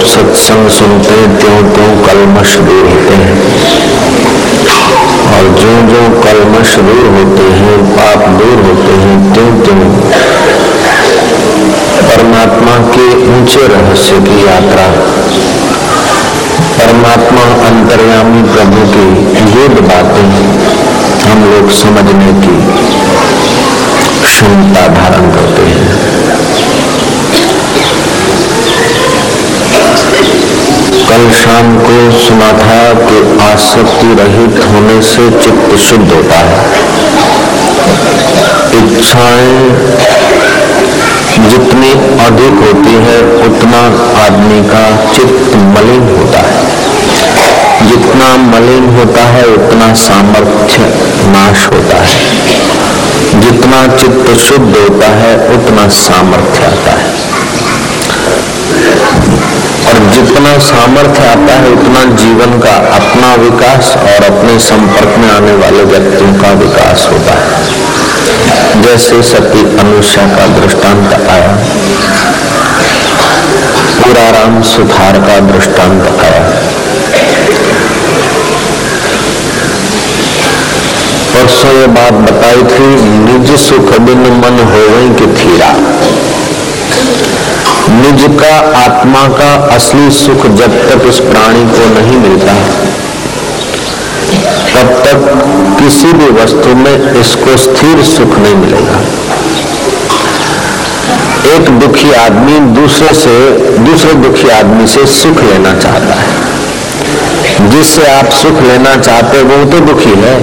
सत्संग सुनते हैं, त्यों त्यों कलमश दूर होते हैं। और जो जो कलमश दूर होते हैं, पाप दूर होते हैं, त्यों त्यों परमात्मा के ऊँचे रहस्य की यात्रा। परमात्मा अंतर्यामी प्रभु की युद्ध बातें हम लोग समझने की क्षमता धारण करते हैं। कल शाम को सुना था कि आसक्ति रहित होने से चित्त शुद्ध होता है। इच्छाएँ जितनी अधिक होती है, उतना आदमी का चित्त मलिन होता है। जितना मलिन होता है, उतना सामर्थ्य नाश होता है। जितना चित्त शुद्ध होता है, उतना सामर्थ्य आता है। और जितना सामर्थ्य आता है, उतना जीवन का अपना विकास और अपने संपर्क में आने वाले व्यक्तियों का विकास होता है। जैसे सती अनुष्या का दृष्टांत आया। पूरा राम सुधार का दृष्टांत आया। परसों ये बात बताई थी, निज सुख बिन मन हो गई कि थीरा। निज का आत्मा का असली सुख जब तक इस प्राणी को नहीं मिलता। तब तक किसी भी वस्तु में इसको स्थिर सुख नहीं मिलेगा। एक दुखी आदमी दूसरे से, दूसरे दुखी आदमी से सुख लेना चाहता है। जिससे आप सुख लेना चाहते वो तो दुखी है।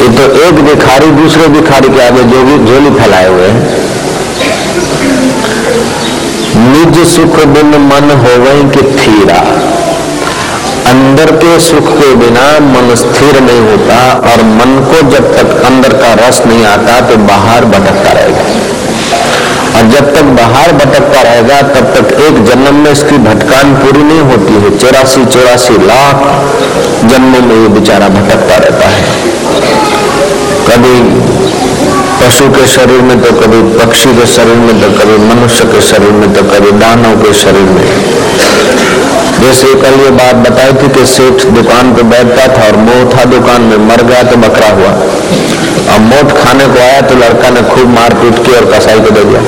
ये तो एक भिखारी दूसरे भिखारी के आगे जो भी झोली फैलाए हुए हैं। निज सुख बिन मन हो कि थीरा। अंदर के सुख के बिना मन स्थिर नहीं होता और मन को जब तक अंदर का रस नहीं आता तो बाहर भटकता रहेगा। और जब तक बाहर भटकता रहेगा, तब तक एक जन्म में इसकी भटकान पूरी नहीं होती है। चौरासी चौरासी लाख जन्मों में ये बेचारा भटकता रहता है। कभी पशु के शरीर में तो कभी पक्षी के शरीर में तो कभी मनुष्य के शरीर में तो कभी दानव के शरीर में। जैसे कल ये बात बताई थी कि सेठ दुकान पे बैठता था और मोह था दुकान में, मर गया तो बकरा हुआ। अब मोट खाने को आया तो लड़का ने खूब मारपीट की और कसाई को दे दिया।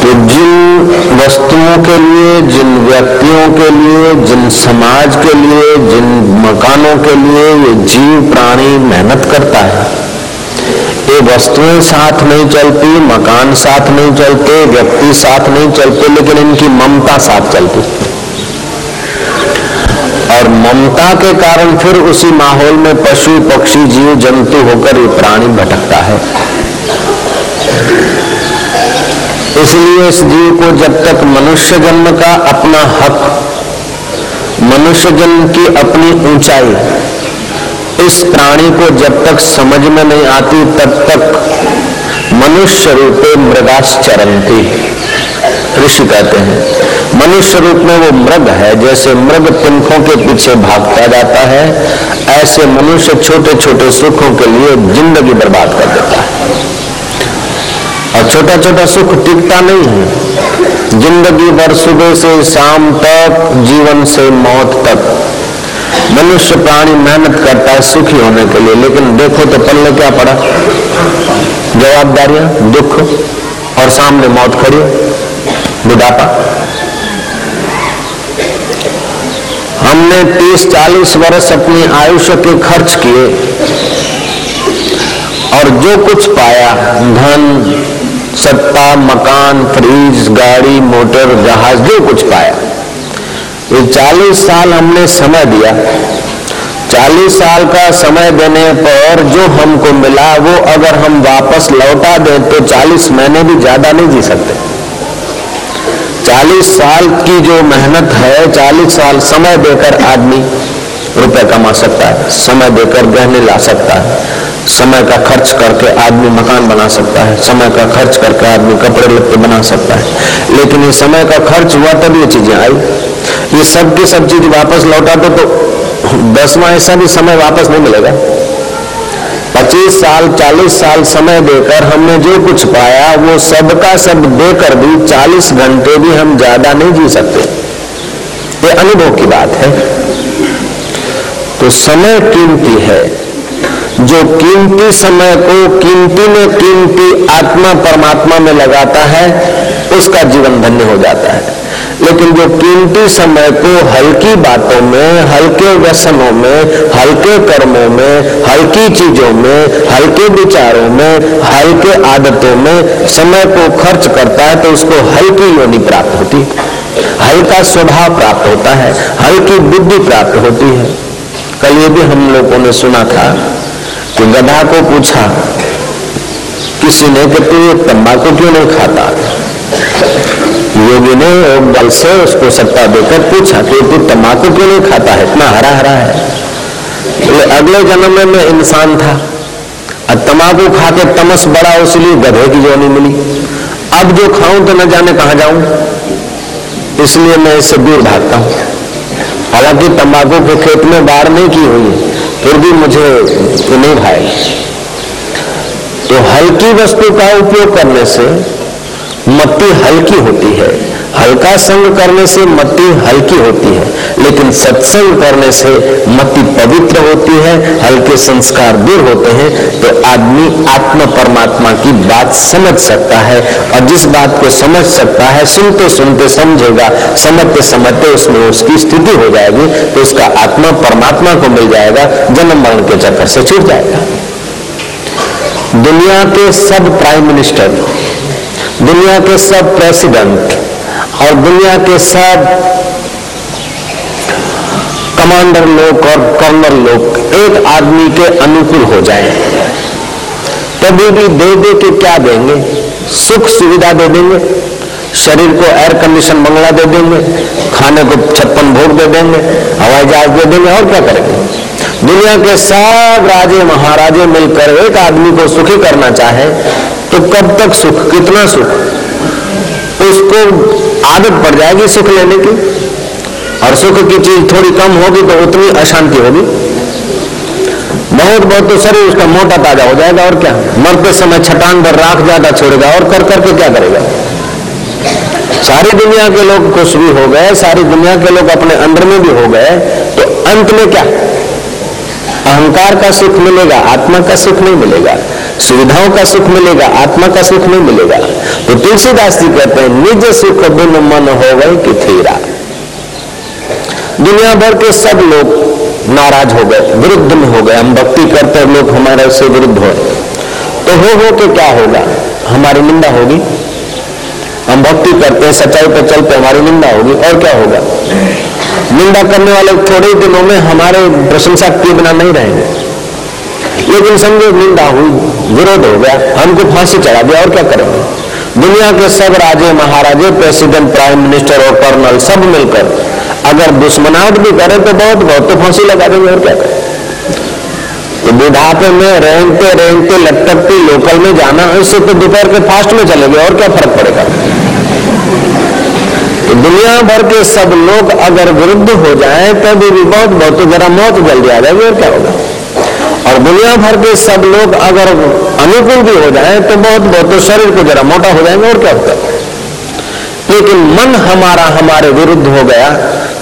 तो जिन वस्तुओं के लिए, जिन व्यक्तियों के लिए, जिन समाज के लिए, जिन मकानों के लिए ये जीव प्राणी मेहनत करता है। ये वस्तुएँ साथ नहीं चलती, मकान साथ नहीं चलते, व्यक्ति साथ नहीं चलते, लेकिन इनकी ममता साथ चलती। और ममता के कारण फिर उसी माहौल में पशु, पक्षी, जीव, जंतु होकर ये प्राणी भटकता है। इसलिए इस जीव को जब तक मनुष्य जन्म का अपना हक, मनुष्य जन्म की अपनी ऊंचाई, इस प्राणी को जब तक समझ में नहीं आती, तब तक मनुष्य रूपे मृगाश्चरंती ऋषि कहते हैं, मनुष्य रूप में वो मृग है, जैसे मृग पंखों के पीछे भागता जाता है, ऐसे मनुष्य छोटे छोटे सुखों के लिए ज़िंदगी बर्बाद करते और छोटा छोटा सुख टिकता नहीं है। ज़िंदगी भर सुबह से शाम तक, जीवन से मौत तक। मनुष्य प्राणी मेहनत करता है सुखी होने के लिए, लेकिन देखो तो पल्ले क्या पड़ा। जवाबदारियाँ, दुख और सामने मौत खड़ी बुढ़ापा। हमने 30-40 वर्ष अपनी आयुष्य के खर्च किए और जो कुछ पाया, धन सत्ता मकान, फ्रिज, गाड़ी, मोटर, जहाज़, जो कुछ पाया। ये चालीस साल हमने समय दिया। चालीस साल का समय देने पर जो हमको मिला, वो अगर हम वापस लौटा दें तो चालीस महीने भी ज़्यादा नहीं जी सकते। चालीस साल की जो मेहनत है, चालीस साल समय देकर आदमी रुपए कमा सकता है, समय देकर गहने ला सकता है। समय का खर्च करके आदमी मकान बना सकता है, समय का खर्च करके आदमी कपड़े लत्ते बना सकता है। लेकिन ये समय का खर्च हुआ तब ये चीज़ें आई। ये सब की सब चीज़ वापस लौटा दो तो दसवां ऐसा भी समय वापस नहीं मिलेगा। पच्चीस साल, चालीस साल समय देकर हमने जो कुछ पाया, वो सबका सब देकर भी चालीस घंटे भी हम ज़्यादा नहीं जी सकते। ये अनुभव की बात है। तो समय कीमती है। जो कीमती समय को कीमती में कीमती आत्मा परमात्मा में लगाता है, उसका जीवन धन्य हो जाता है। लेकिन जो कीमती समय को हल्की बातों में, हल्के व्यसनों में, हल्के कर्मों में, हल्की चीज़ों में, हल्के विचारों में, हल्के आदतों में समय को खर्च करता है तो उसको हल्की योनि प्राप्त होती है। हल्का स्वभाव प्राप्त होता है, हल्की बुद्धि प्राप्त होती है। कल ये भी हम लोगों ने सुना था कि गधा को पूछा, किसी ने कि तू तंबाकू क्यों नहीं खाता? योगी ने बल से उसको सत्ता देकर पूछा कि तू तंबाकू क्यों नहीं खाता है? इतना हरा हरा है। तो अगले जन्म में मैं इंसान था। और तंबाकू खा के तमस बड़ा इसलिए गधे की जोनी मिली। अब जो खाऊं तो न जाने कहा जाऊँ। इसलिए मैं इससे दूर भागता हूँ। हालाँकि तंबाकू के खेत में बाढ़ नहीं की हुई फिर भी मुझे नहीं भाई। तो हल्की वस्तु का उपयोग करने से मट्टी हल्की होती है। हल्का संग करने से मट्टी हल्की होती है, लेकिन सत्संग करने से मट्टी पवित्र होती है, हल्के संस्कार दूर होते हैं तो आदमी आत्म परमात्मा की बात समझ सकता है और जिस बात को समझ सकता है, सुनते सुनते समझेगा, समझते समझते उसमें उसकी स्थिति हो जाएगी तो उसका आत्मा परमात्मा को मिल जाएगा, जन्म मरण के चक्कर से छूट जाएगा। दुनिया के सब प्राइम मिनिस्टर, दुनिया के सब प्रेसिडेंट और दुनिया के सब कमांडर लोग और कर्नल लोग एक आदमी के अनुकूल हो जाए। तभी भी दे दे के क्या देंगे? सुख सुविधा दे देंगे, शरीर को एयर कंडीशन बंगला दे देंगे, खाने को छप्पन भोग दे देंगे, हवाई जहाज़ दे देंगे, और क्या करेंगे? दुनिया के सब राजे, महाराजे मिलकर एक आदमी को सुखी करना चाहे तो कब तक सुख? कितना सुख? उसको आदत पड़ जाएगी सुख लेने की। और सुख की चीज़ थोड़ी कम होगी तो उतनी अशांति होगी। बहुत बहुत तो शरीर उसका मोटा ताज़ा हो जाएगा, और क्या? मरते समय छटान पर राख ज़्यादा छोड़ेगा, और कर करके क्या करेगा? सारी दुनिया के लोग खुश भी हो गए, सारी दुनिया के लोग अपने अंदर में भी हो गए तो अंत में क्या? अहंकार का सुख मिलेगा, आत्मा का सुख नहीं मिलेगा। सुविधाओं का सुख मिलेगा, आत्मा का सुख नहीं मिलेगा। तो तुलसीदास जी कहते हैं, निज सुख बिन मन हो गए कि थेरा। दुनिया भर के सब लोग नाराज़ हो गए, विरुद्ध में हो गए। हम भक्ति करते लोग हमारे से विरुद्ध हो। तो हो हो के क्या होगा? हमारी निंदा होगी। हम भक्ति करते हैं, सच्चाई पर चलते हमारी निंदा होगी। और क्या होगा? निंदा करने वाले थोड़े दिनों में हमारे प्रशंसा किए बिना नहीं रहेंगे। लेकिन समझो निंदा हुई, विरोध हो गया, हमको फांसी चढ़ा दिया, और क्या करेंगे दुनिया के सब राजे, महाराजे, प्रेसिडेंट, प्राइम मिनिस्टर और कर्नल सब मिलकर अगर दुश्मनाहट भी करें तो बहुत बहुत तो फांसी लगा देंगे, और क्या करें? तो बुढ़ापे में रेंगते रेंगते लटकते लोकल में जाना, इससे तो दोपहर के फास्ट में चलेंगे, और क्या फ़र्क पड़ेगा? तो दुनिया भर के सब लोग अगर विरुद्ध हो जाए तब भी बहुत बहुत तो जरा मौत जल्दी आ जाएगी, और क्या होगा? और दुनिया भर के सब लोग अगर अनुकूल भी हो जाए तो बहुत बहुत तो शरीर को जरा मोटा हो जाएँगे, और क्या होता है? लेकिन मन हमारा, हमारे विरुद्ध हो गया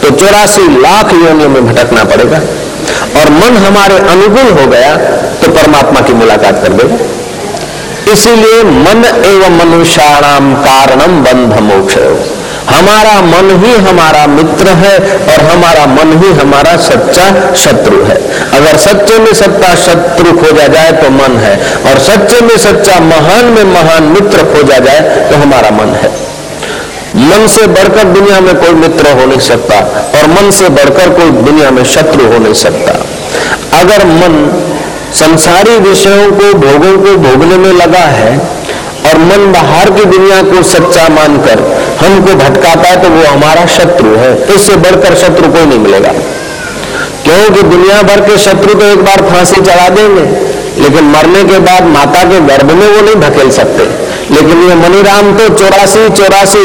तो चौरासी लाख योनियों में भटकना पड़ेगा। और मन हमारे अनुकूल हो गया तो परमात्मा की मुलाकात कर देगा। इसीलिए मन एवं मनुष्याणाम कारणम बंध मोक्ष। हमारा मन ही हमारा मित्र है और हमारा मन ही हमारा सच्चा शत्रु है। अगर सच्चे में सच्चा शत्रु खोजा जाए तो मन है और सच्चे में सच्चा महान में महान मित्र खोजा जाए तो हमारा मन है। मन से बढ़कर दुनिया में कोई मित्र हो नहीं सकता और मन से बढ़कर कोई दुनिया में शत्रु हो नहीं सकता। अगर मन संसारी विषयों को, भोगों को भोगने में लगा है बाहर की दुनिया को सच्चा मानकर हमको भटकाता है तो वो हमारा शत्रु है। इससे बढ़कर शत्रु कोई नहीं मिलेगा। क्योंकि दुनिया भर के शत्रु तो एक बार फांसी चढ़ा देंगे, लेकिन मरने के बाद माता के गर्भ में वो नहीं धकेल सकते। लेकिन ये मनीराम तो चौरासी चौरासी